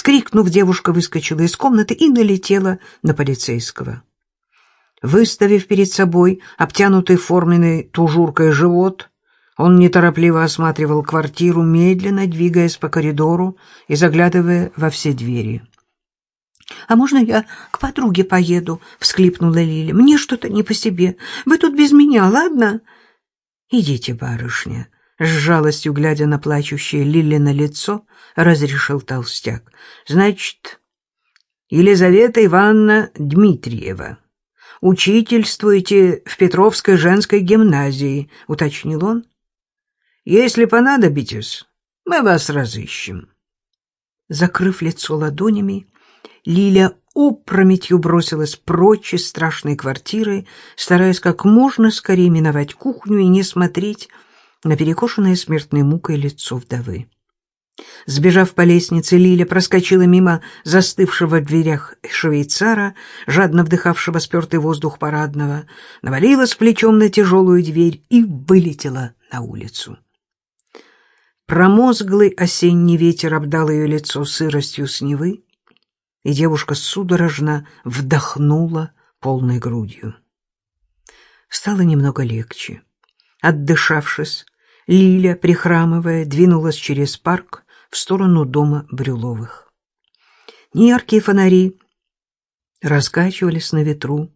Вскрикнув, девушка выскочила из комнаты и налетела на полицейского. Выставив перед собой обтянутый форменной тужуркой живот, он неторопливо осматривал квартиру, медленно двигаясь по коридору и заглядывая во все двери. «А можно я к подруге поеду?» — всхлипнула Лиля. «Мне что-то не по себе. Вы тут без меня, ладно?» «Идите, барышня», — с жалостью глядя на плачущее Лилина лицо, разрешил толстяк. «Значит, Елизавета Ивановна Дмитриева. Учительствуете в Петровской женской гимназии», — уточнил он. «Если понадобитесь, мы вас разыщем». Закрыв лицо ладонями, Лиля опрометью бросилась прочь из страшной квартиры, стараясь как можно скорее миновать кухню и не смотреть на перекошенное смертной мукой лицо вдовы. Сбежав по лестнице, Лиля проскочила мимо застывшего в дверях швейцара, жадно вдыхавшего спертый воздух парадного, навалилась плечом на тяжелую дверь и вылетела на улицу. Промозглый осенний ветер обдал ее лицо сыростью с Невы, и девушка судорожно вдохнула полной грудью. Стало немного легче. Отдышавшись, Лиля, прихрамывая, двинулась через парк в сторону дома Брюловых. Неяркие фонари раскачивались на ветру,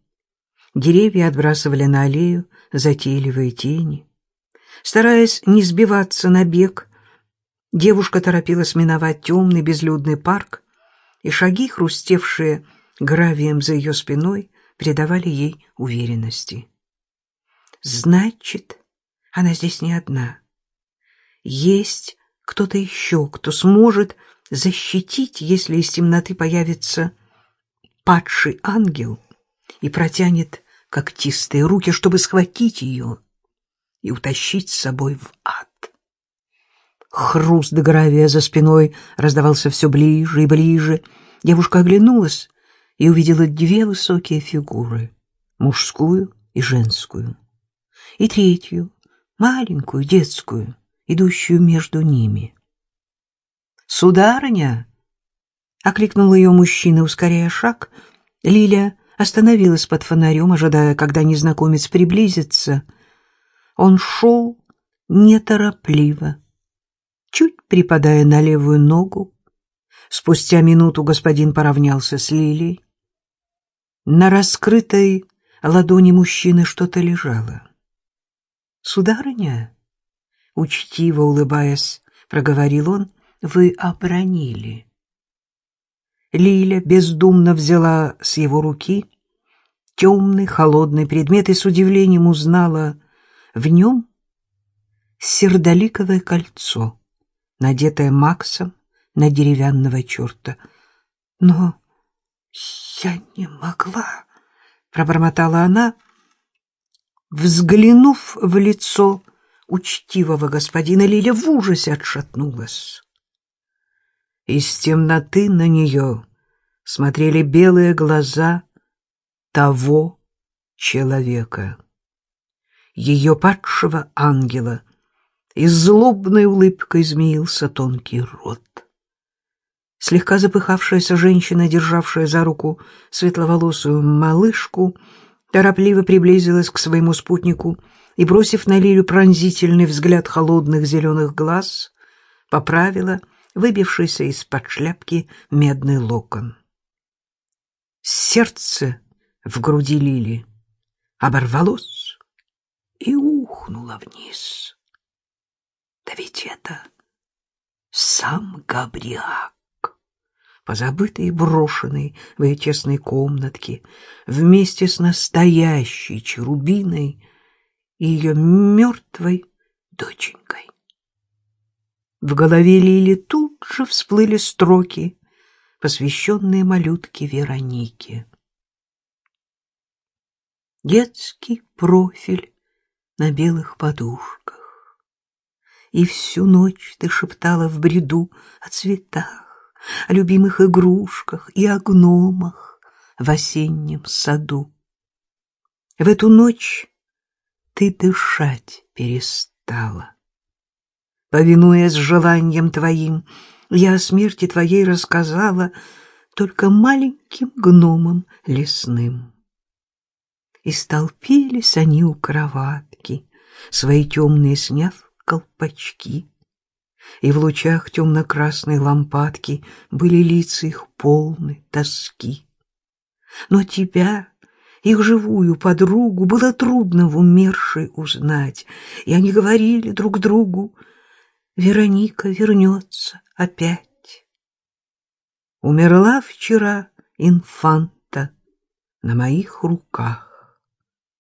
деревья отбрасывали на аллею затейливые тени. Стараясь не сбиваться на бег, девушка торопилась миновать темный безлюдный парк, и шаги, хрустевшие гравием за ее спиной, придавали ей уверенности. Значит, она здесь не одна. Есть кто-то еще, кто сможет защитить, если из темноты появится падший ангел и протянет когтистые руки, чтобы схватить ее и утащить с собой в ад. Хруст гравия за спиной раздавался все ближе и ближе. Девушка оглянулась и увидела две высокие фигуры — мужскую и женскую, и третью, маленькую, детскую, идущую между ними. «Сударыня!» — окликнул ее мужчина, ускоряя шаг. Лиля остановилась под фонарем, ожидая, когда незнакомец приблизится. Он шел неторопливо, чуть припадая на левую ногу. Спустя минуту господин поравнялся с Лилией. На раскрытой ладони мужчины что-то лежало. «Сударыня?» — учтиво улыбаясь, проговорил он, — «вы обронили». Лиля бездумно взяла с его руки темный холодный предмет и с удивлением узнала в нем сердоликовое кольцо надетая Максом на деревянного черта. «Но я не могла», — пробормотала она, взглянув в лицо учтивого господина, Лиля в ужасе отшатнулась. Из темноты на нее смотрели белые глаза того человека, ее падшего ангела — и злобной улыбкой змеился тонкий рот. Слегка запыхавшаяся женщина, державшая за руку светловолосую малышку, торопливо приблизилась к своему спутнику и, бросив на Лилю пронзительный взгляд холодных зеленых глаз, поправила выбившийся из-под шляпки медный локон. Сердце в груди Лили оборвалось и ухнуло вниз. Да ведь это сам Габриак, позабытый и брошенный в ее тесной комнатке, вместе с настоящей Черубиной и ее мертвой доченькой. В голове Лили тут же всплыли строки, посвященные малютке Веронике. Детский профиль на белых подушках и всю ночь ты шептала в бреду о цветах, о любимых игрушках и о гномах в осеннем саду. В эту ночь ты дышать перестала. Повинуясь желаниям твоим, Я о смерти твоей рассказала только маленьким гномам лесным. И столпились они у кроватки, свои темные сняв колпачки. И в лучах темно-красной лампадки были лица их полны тоски. Но тебя, их живую подругу, было трудно в умершей узнать, и они говорили друг другу, Вероника вернется опять. Умерла вчера инфанта на моих руках.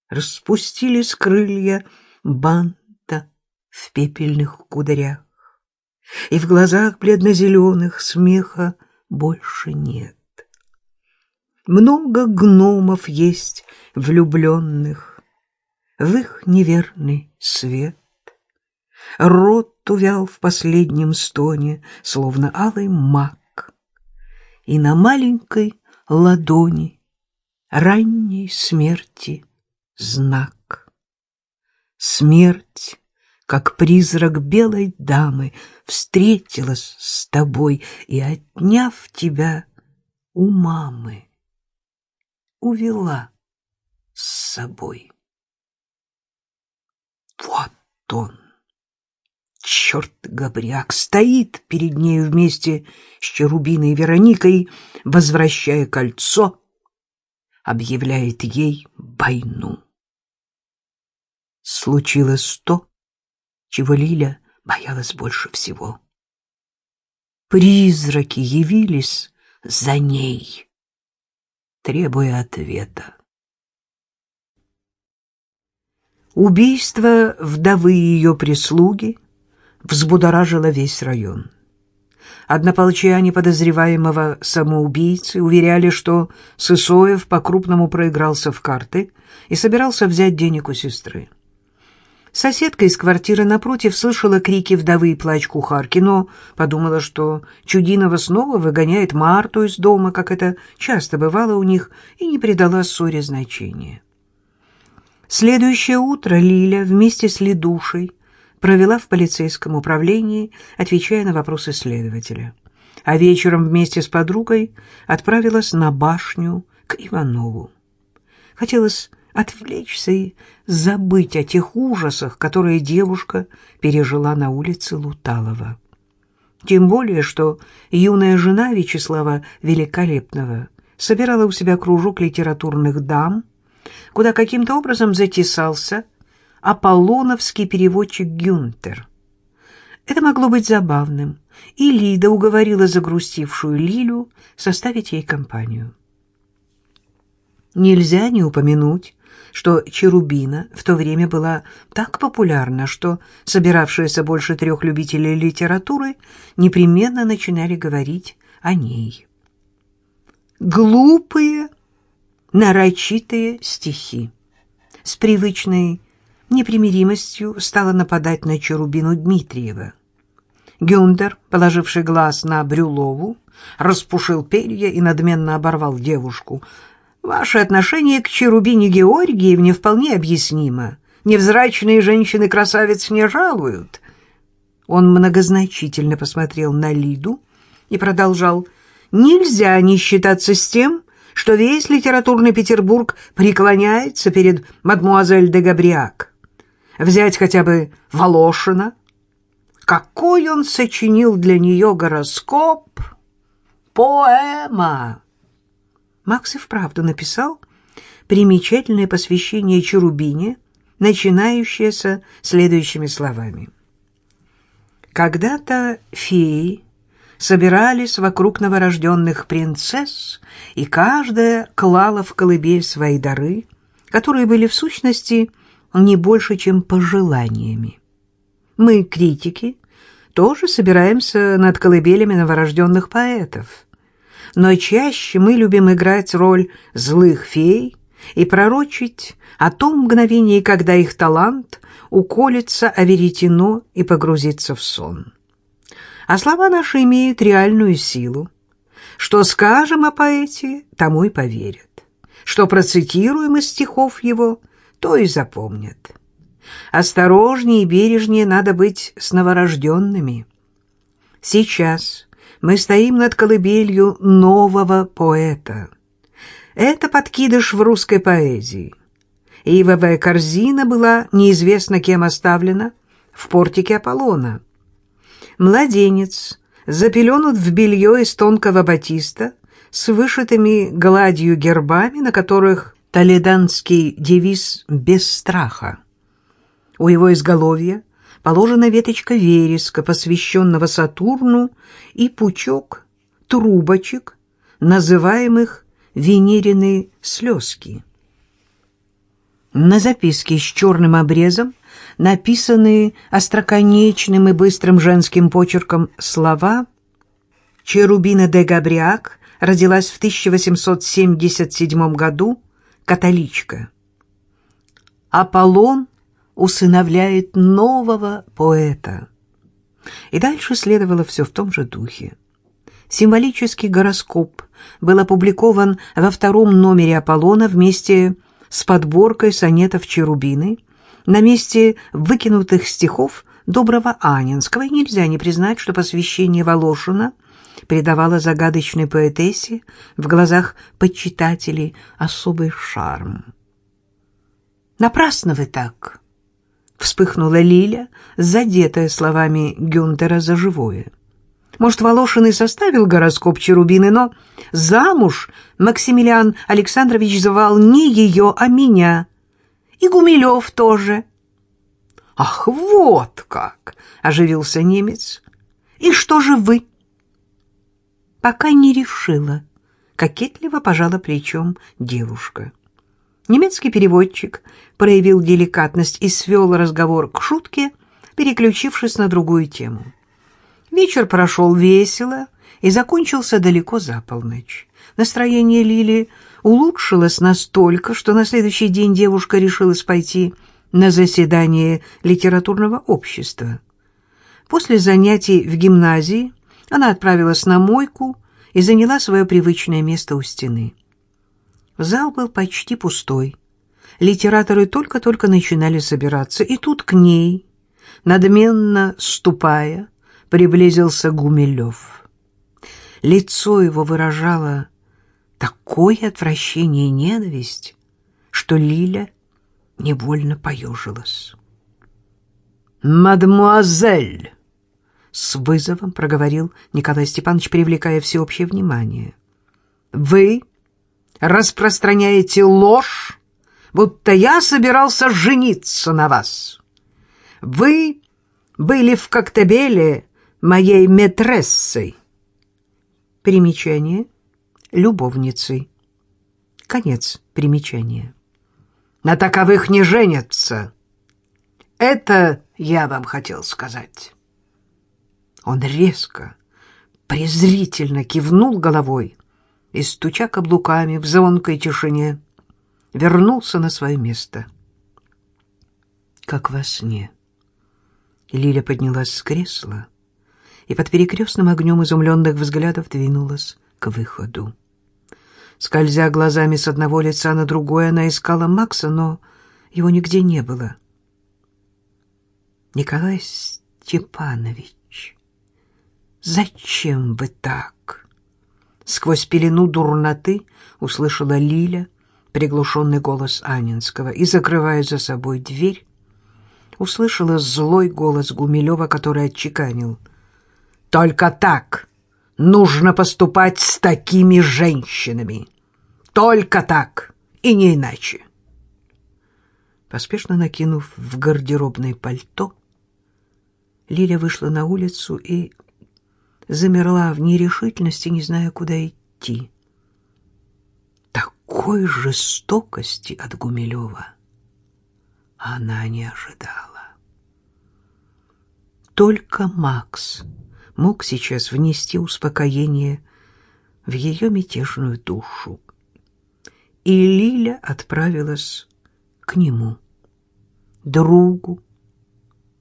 Распустились крылья банта в пепельных кудрях, И в глазах бледно-зеленых смеха больше нет. Много гномов есть влюбленных в их неверный свет. Рот увял в последнем стоне, словно алый мак, И на маленькой ладони ранней смерти знак. Смерть, как призрак белой дамы, встретилась с тобой и, отняв тебя у мамы, увела с собой. Вот он черт Габриак стоит перед нею вместе с Черубиной Вероникой, возвращая кольцо, объявляет ей войну. Случилось то, чего Лиля боялась больше всего. Призраки явились за ней, требуя ответа. Убийство вдовы и ее прислуги — взбудоражило весь район. Однополчане подозреваемого самоубийцы уверяли, что Сысоев по-крупному проигрался в карты и собирался взять денег у сестры. Соседка из квартиры напротив слышала крики вдовы и плач кухарки, но подумала, что Чудинова снова выгоняет Марту из дома, как это часто бывало у них, и не придала ссоре значения. Следующее утро Лиля вместе с Ледушей провела в полицейском управлении, отвечая на вопросы следователя. А вечером вместе с подругой отправилась на башню к Иванову. Хотелось отвлечься и забыть о тех ужасах, которые девушка пережила на улице Луталова. Тем более, что юная жена Вячеслава Великолепного собирала у себя кружок литературных дам, куда каким-то образом затесался аполлоновский переводчик Гюнтер. Это могло быть забавным, и Лида уговорила загрустившую Лилю составить ей компанию. Нельзя не упомянуть, что Черубина в то время была так популярна, что собиравшиеся больше трех любителей литературы непременно начинали говорить о ней. Глупые, нарочитые стихи с привычной непримиримостью стала нападать на Черубину Дмитриева. Гюндер, положивший глаз на Брюлову, распушил перья и надменно оборвал девушку. «Ваше отношение к Черубине Георгиевне вполне объяснимо. Невзрачные женщины красавиц не жалуют». Он многозначительно посмотрел на Лиду и продолжал. «Нельзя не считаться с тем, что весь литературный Петербург преклоняется перед мадмуазель де Габриак». Взять хотя бы Волошина. Какой он сочинил для нее гороскоп? Поэма! Макс и вправду написал примечательное посвящение Черубине, начинающееся следующими словами. Когда-то феи собирались вокруг новорожденных принцесс, и каждая клала в колыбель свои дары, которые были в сущности – не больше, чем пожеланиями. Мы, критики, тоже собираемся над колыбелями новорожденных поэтов. Но чаще мы любим играть роль злых фей и пророчить о том мгновении, когда их талант уколется о веретено и погрузится в сон. А слова наши имеют реальную силу. Что скажем о поэте, тому и поверят. Что процитируем из стихов его – то и запомнят. Осторожнее и бережнее надо быть с новорожденными. Сейчас мы стоим над колыбелью нового поэта. Это подкидыш в русской поэзии. Ивовая корзина была неизвестно кем оставлена в портике Аполлона. Младенец запеленут в белье из тонкого батиста с вышитыми гладью гербами, на которых толеданский девиз «без страха». У его изголовья положена веточка вереска, посвященного Сатурну, и пучок трубочек, называемых венерины слезки. На записке с черным обрезом написаны остроконечным и быстрым женским почерком слова «Черубина де Габриак родилась в 1877 году, католичка. Аполлон усыновляет нового поэта». И дальше следовало все в том же духе. Символический гороскоп был опубликован во втором номере «Аполлона» вместе с подборкой сонетов Черубины на месте выкинутых стихов доброго Анинского, и нельзя не признать, что посвящение Волошина придавало загадочной поэтессе в глазах почитателей особый шарм. «Напрасно вы так!» — вспыхнула Лиля, задетая словами Гюнтера за живое. Может, Волошин и составил гороскоп Черубины, но замуж Максимилиан Александрович звал не ее, а меня. И Гумилев тоже. — Ах, вот как! — оживился немец. — И что же вы? — Пока не решила. Кокетливо пожала плечом девушка. Немецкий переводчик проявил деликатность и свел разговор к шутке, переключившись на другую тему. Вечер прошел весело и закончился далеко за полночь. Настроение Лили улучшилось настолько, что на следующий день девушка решилась пойти на заседание литературного общества. После занятий в гимназии она отправилась на мойку и заняла свое привычное место у стены. Зал был почти пустой. Литераторы только-только начинали собираться, и тут к ней, надменно ступая, приблизился Гумилев. Лицо его выражало такое отвращение и ненависть, что Лиля невольно поежилась. «Мадемуазель!» — с вызовом проговорил Николай Степанович, привлекая всеобщее внимание. «Вы распространяете ложь, будто я собирался жениться на вас. Вы были в Коктебеле моей метрессой. Примечание. Любовницей. Конец примечания. На таковых не женятся. Это я вам хотел сказать. Он резко, презрительно кивнул головой и, стуча каблуками в звонкой тишине, вернулся на свое место. Как во сне. Лиля поднялась с кресла и под перекрестным огнем изумленных взглядов двинулась к выходу. Скользя глазами с одного лица на другое, она искала Макса, но его нигде не было. «Николай Степанович, зачем вы так?» Сквозь пелену дурноты услышала Лиля приглушенный голос Анинского и, закрывая за собой дверь, услышала злой голос Гумилева, который отчеканил — только так нужно поступать с такими женщинами. Только так и не иначе. Поспешно накинув в гардеробное пальто, Лиля вышла на улицу и замерла в нерешительности, не зная, куда идти. Такой жестокости от Гумилева она не ожидала. Только Макс мог сейчас внести успокоение в ее мятежную душу. И Лиля отправилась к нему, другу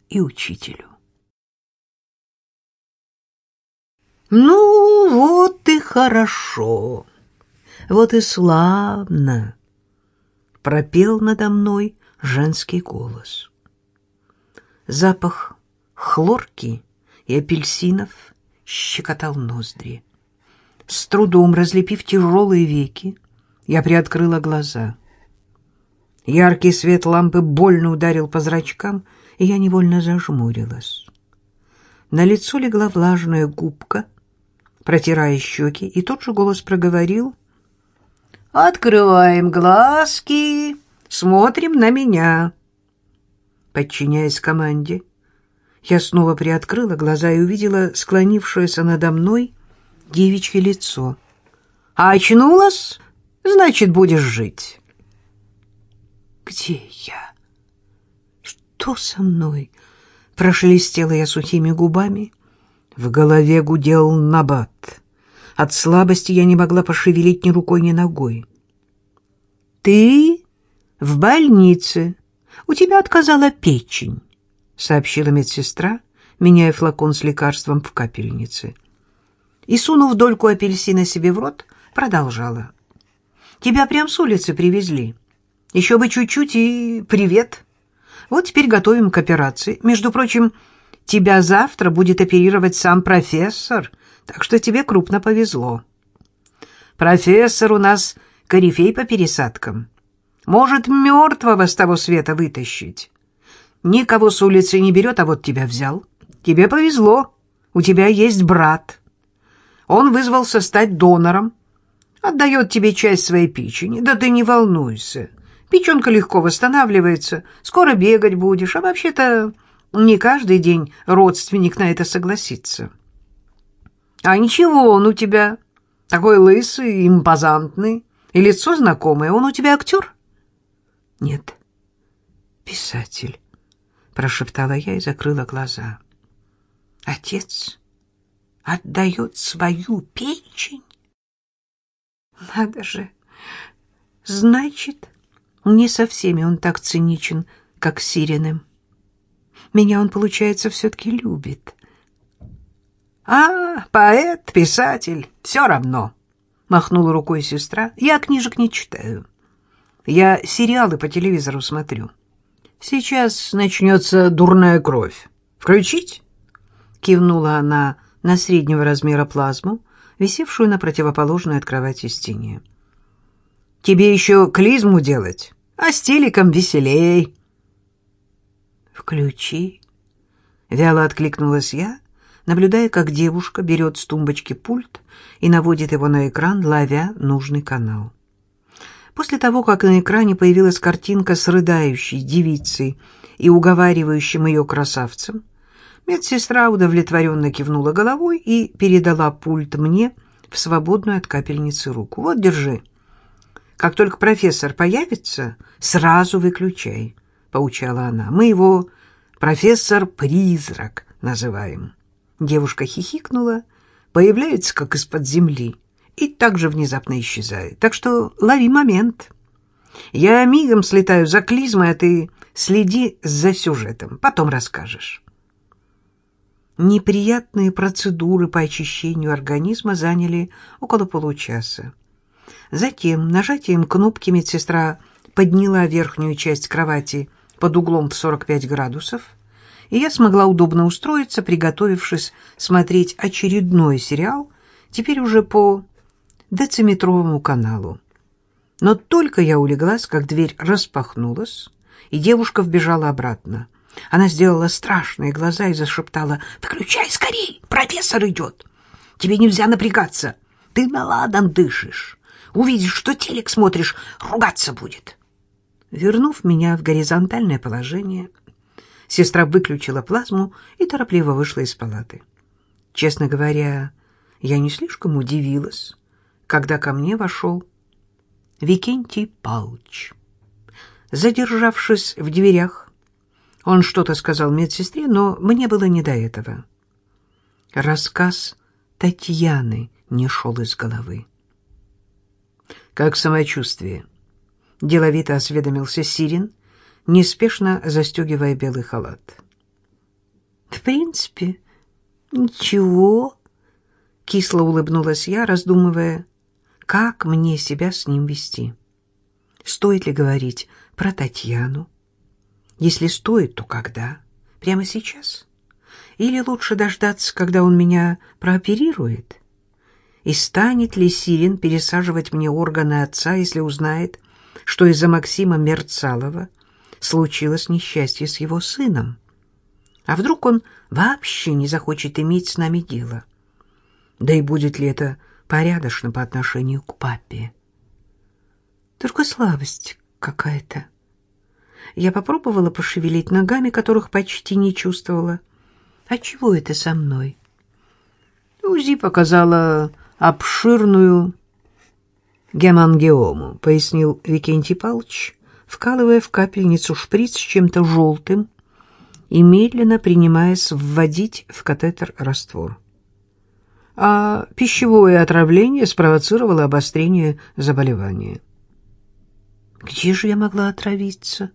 и учителю. «Ну, вот и хорошо, вот и славно!» — пропел надо мной женский голос. Запах хлорки — и апельсинов щекотал ноздри. С трудом разлепив тяжелые веки, я приоткрыла глаза. Яркий свет лампы больно ударил по зрачкам, и я невольно зажмурилась. На лицо легла влажная губка, протирая щеки, и тот же голос проговорил. «Открываем глазки, смотрим на меня». Подчиняясь команде, я снова приоткрыла глаза и увидела склонившееся надо мной девичье лицо. «А очнулась? Значит, будешь жить». «Где я? Что со мной?» Прошелестела я сухими губами. В голове гудел набат. От слабости я не могла пошевелить ни рукой, ни ногой. «Ты в больнице. У тебя отказала печень», — сообщила медсестра, меняя флакон с лекарством в капельнице. И, сунув дольку апельсина себе в рот, продолжала. «Тебя прям с улицы привезли. Еще бы чуть-чуть и привет». Вот теперь готовим к операции. Между прочим, тебя завтра будет оперировать сам профессор, так что тебе крупно повезло. Профессор у нас корифей по пересадкам. Может, мертвого с того света вытащить. Никого с улицы не берет, а вот тебя взял. Тебе повезло, у тебя есть брат. Он вызвался стать донором. Отдает тебе часть своей печени. Да ты не волнуйся. Печенка легко восстанавливается, скоро бегать будешь, а вообще-то не каждый день родственник на это согласится. А ничего, он у тебя такой лысый, импозантный, и лицо знакомое. Он у тебя актер? Нет, писатель, прошептала я и закрыла глаза. Отец отдает свою печень? Надо же, значит... Не со всеми он так циничен, как Сириным. Меня он, получается, все-таки любит. «А, поэт, писатель, все равно», — махнула рукой сестра. «Я книжек не читаю. Я сериалы по телевизору смотрю. Сейчас начнется дурная кровь. Включить?» Кивнула она на среднего размера плазму, висевшую на противоположной от кровати стене. Тебе еще клизму делать, а с телеком веселей. Включи. Вяло откликнулась я, наблюдая, как девушка берет с тумбочки пульт и наводит его на экран, ловя нужный канал. После того, как на экране появилась картинка с рыдающей девицей и уговаривающим ее красавцем, медсестра удовлетворенно кивнула головой и передала пульт мне в свободную от капельницы руку. «Вот, держи». Как только профессор появится, сразу выключай, — поучала она. Мы его профессор-призрак называем. Девушка хихикнула, появляется как из-под земли и также внезапно исчезает. Так что лови момент. Я мигом слетаю за клизмой, а ты следи за сюжетом, потом расскажешь. Неприятные процедуры по очищению организма заняли около получаса. Затем нажатием кнопки медсестра подняла верхнюю часть кровати под углом в 45 градусов, и я смогла удобно устроиться, приготовившись смотреть очередной сериал, теперь уже по дециметровому каналу. Но только я улеглась, как дверь распахнулась, и девушка вбежала обратно. Она сделала страшные глаза и зашептала «Выключай скорей, профессор идет! Тебе нельзя напрягаться, ты на ладан дышишь!» Увидишь, что телек смотришь, ругаться будет. Вернув меня в горизонтальное положение, сестра выключила плазму и торопливо вышла из палаты. Честно говоря, я не слишком удивилась, когда ко мне вошел Викентий Палч. Задержавшись в дверях, он что-то сказал медсестре, но мне было не до этого. Рассказ Татьяны не шел из головы. Как самочувствие? Деловито осведомился Сирин, неспешно застегивая белый халат. В принципе, ничего. Кисло улыбнулась я, раздумывая, как мне себя с ним вести. Стоит ли говорить про Татьяну? Если стоит, то когда? Прямо сейчас? Или лучше дождаться, когда он меня прооперирует? И станет ли Сирин пересаживать мне органы отца, если узнает, что из-за Максима Мерцалова случилось несчастье с его сыном? А вдруг он вообще не захочет иметь с нами дело? Да и будет ли это порядочно по отношению к папе? Только слабость какая-то. Я попробовала пошевелить ногами, которых почти не чувствовала. А чего это со мной? УЗИ показала обширную гемангиому, пояснил Викентий Павлович, вкалывая в капельницу шприц с чем-то желтым и медленно принимаясь вводить в катетер раствор. А пищевое отравление спровоцировало обострение заболевания. Где же я могла отравиться?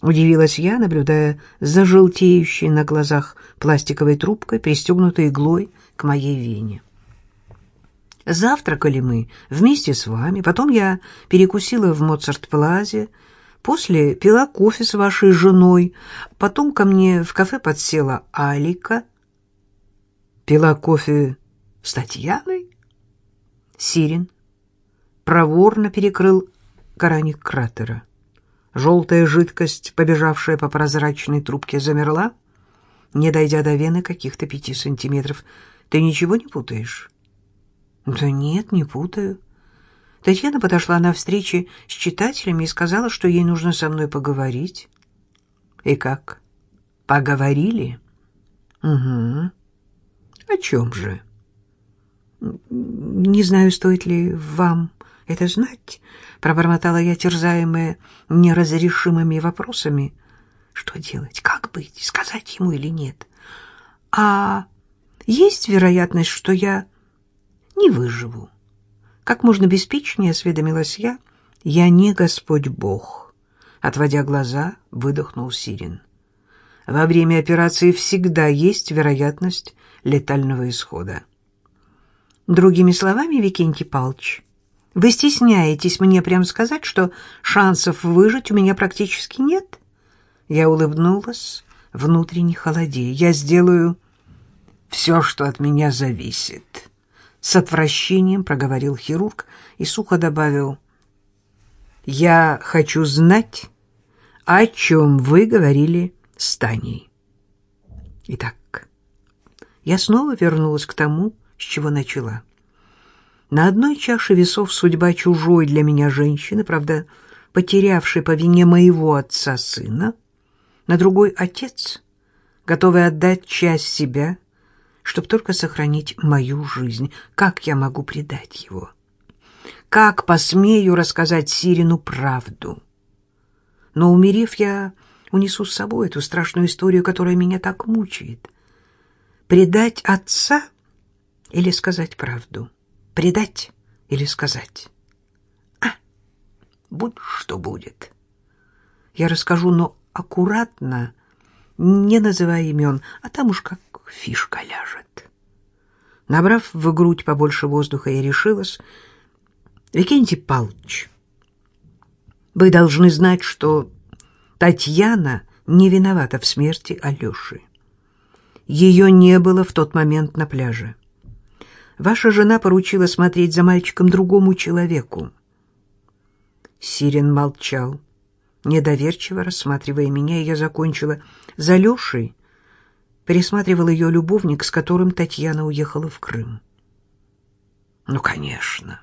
Удивилась я, наблюдая за желтеющей на глазах пластиковой трубкой, пристегнутой иглой к моей вене. Завтракали мы вместе с вами, потом я перекусила в Моцарт-Плазе, после пила кофе с вашей женой, потом ко мне в кафе подсела Алика. Пила кофе с Татьяной? Сирин проворно перекрыл краник кратера. Желтая жидкость, побежавшая по прозрачной трубке, замерла, не дойдя до вены каких-то пяти сантиметров. Ты ничего не путаешь? Да нет, не путаю. Татьяна подошла на встрече с читателями и сказала, что ей нужно со мной поговорить. И как? Поговорили? Угу. О чем же? Не знаю, стоит ли вам это знать, пробормотала я, терзаемая неразрешимыми вопросами. Что делать? Как быть? Сказать ему или нет? А есть вероятность, что я не выживу? Как можно беспечнее осведомилась я. Я не Господь Бог. Отводя глаза, выдохнул Сирин. Во время операции всегда есть вероятность летального исхода. Другими словами, Викентий Палч, вы стесняетесь мне прямо сказать, что шансов выжить у меня практически нет? Я улыбнулась, внутренне холодея. Я сделаю все, что от меня зависит. С отвращением проговорил хирург и сухо добавил. Я хочу знать, о чем вы говорили с Таней. Итак, я снова вернулась к тому, с чего начала. На одной чаше весов судьба чужой для меня женщины, правда, потерявшей по вине моего отца сына, на другой отец, готовый отдать часть себя, чтобы только сохранить мою жизнь. Как я могу предать его? Как посмею рассказать Сирину правду? Но, умерев, я унесу с собой эту страшную историю, которая меня так мучает. Предать отца или сказать правду? Предать или сказать? А, будь что будет. Я расскажу, но аккуратно, не называя имен, а там уж как фишка ляжет. Набрав в грудь побольше воздуха, я решилась. Викентий Павлович, вы должны знать, что Татьяна не виновата в смерти Алёши. Ее не было в тот момент на пляже. Ваша жена поручила смотреть за мальчиком другому человеку. Сирен молчал, недоверчиво рассматривая меня, и я закончила. За Лешей пересматривал ее любовник, с которым Татьяна уехала в Крым. Ну, конечно.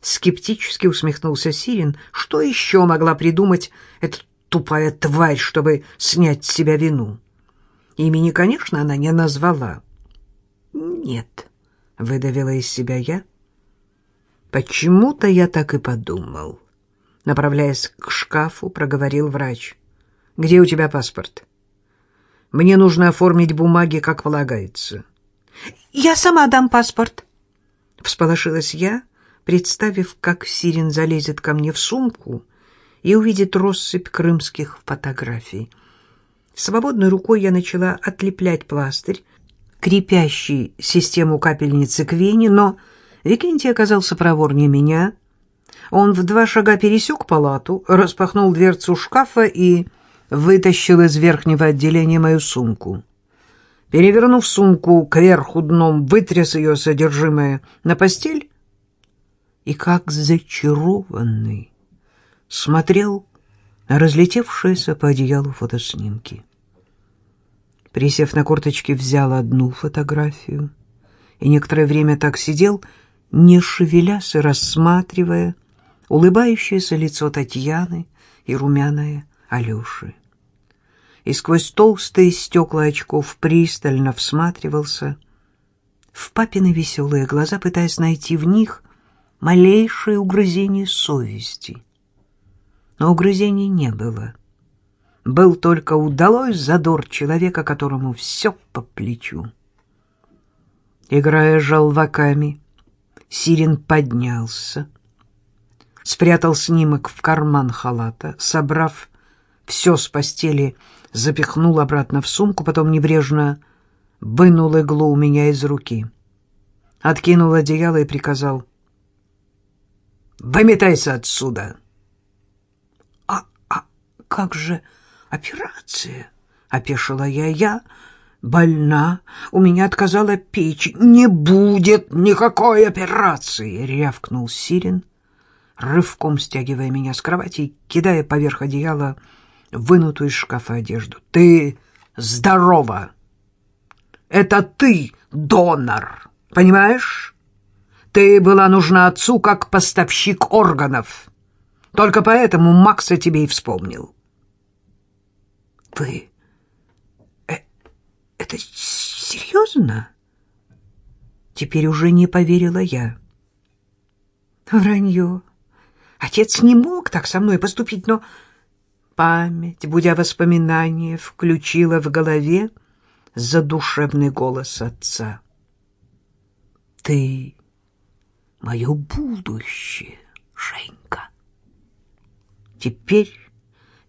Скептически усмехнулся Сирин. Что еще могла придумать эта тупая тварь, чтобы снять с себя вину? Имени, конечно, она не назвала. Нет выдавила из себя я. Почему-то я так и подумал. Направляясь к шкафу, проговорил врач. Где у тебя паспорт? Мне нужно оформить бумаги, как полагается. Я сама дам паспорт. Всполошилась я, представив, как Сирин залезет ко мне в сумку и увидит россыпь крымских фотографий. Свободной рукой я начала отлеплять пластырь, крепящий систему капельницы к вене, но Викентий оказался проворнее меня. Он в два шага пересек палату, распахнул дверцу шкафа и вытащил из верхнего отделения мою сумку. перевернув сумку кверху дном, вытряс ее содержимое на постель и, как зачарованный, смотрел на разлетевшиеся по одеялу фотоснимки. Присев на корточки, взял одну фотографию и некоторое время так сидел, не шевелясь и рассматривая улыбающееся лицо Татьяны и румяное Алеши. И сквозь толстые стекла очков пристально всматривался в папины веселые глаза, пытаясь найти в них малейшее угрызение совести. Но угрызений не было. Был только удалой задор человека, которому все по плечу. Играя желваками, Сирин поднялся, спрятал снимок в карман халата, собрав все с постели, запихнул обратно в сумку, потом небрежно вынул иглу у меня из руки, откинул одеяло и приказал «Выметайся отсюда!» «А, а как же операция?» — опешила я. «Я больна, у меня отказала печень». «Не будет никакой операции!» — рявкнул Сирин, рывком стягивая меня с кровати и кидая поверх одеяла вынутую из шкафа одежду. «Ты здорова! Это ты донор, понимаешь? Ты была нужна отцу как поставщик органов. Только поэтому Макса тебе и вспомнил». «Вы... Э, это серьезно?» Теперь уже не поверила я. Вранье. Отец не мог так со мной поступить, но память, будя воспоминания, включила в голове задушевный голос отца. «Ты — мое будущее, Женька». Теперь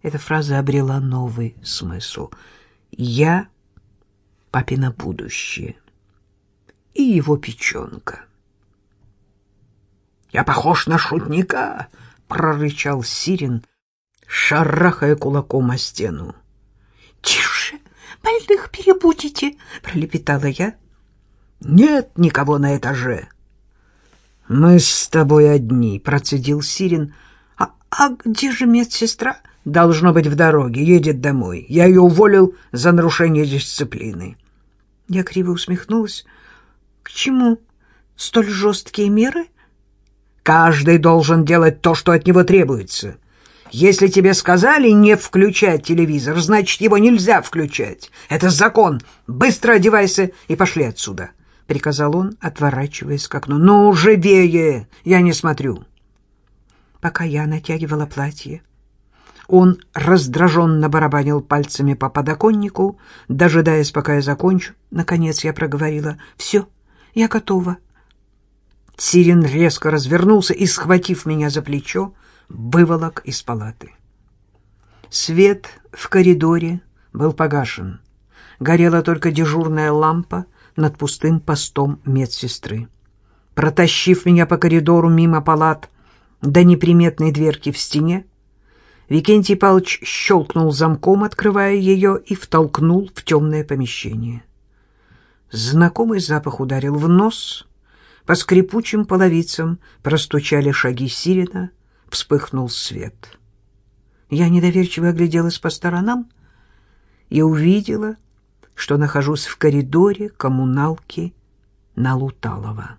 эта фраза обрела новый смысл. «Я — папина будущее» и его печенка. «Я похож на шутника!» — прорычал Сирин, шарахая кулаком о стену. «Тише, больных перебудете!» — пролепетала я. «Нет никого на этаже!» «Мы с тобой одни», — процедил Сирин. «А, а где же медсестра?» «Должно быть в дороге, едет домой. Я ее уволил за нарушение дисциплины». Я криво усмехнулась. «К чему столь жесткие меры?» Каждый должен делать то, что от него требуется. Если тебе сказали не включать телевизор, значит, его нельзя включать. Это закон. Быстро одевайся и пошли отсюда, — приказал он, отворачиваясь к окну. Ну, живее! Я не смотрю. Пока я натягивала платье, он раздраженно барабанил пальцами по подоконнику, дожидаясь, пока я закончу. Наконец я проговорила. «Все, я готова». Сирин резко развернулся и, схватив меня за плечо, выволок из палаты. Свет в коридоре был погашен. Горела только дежурная лампа над пустым постом медсестры. Протащив меня по коридору мимо палат до неприметной дверки в стене, Викентий Павлович щелкнул замком, открывая ее, и втолкнул в темное помещение. Знакомый запах ударил в нос — по скрипучим половицам простучали шаги Сирина, вспыхнул свет. Я недоверчиво огляделась по сторонам и увидела, что нахожусь в коридоре коммуналки на Луталова.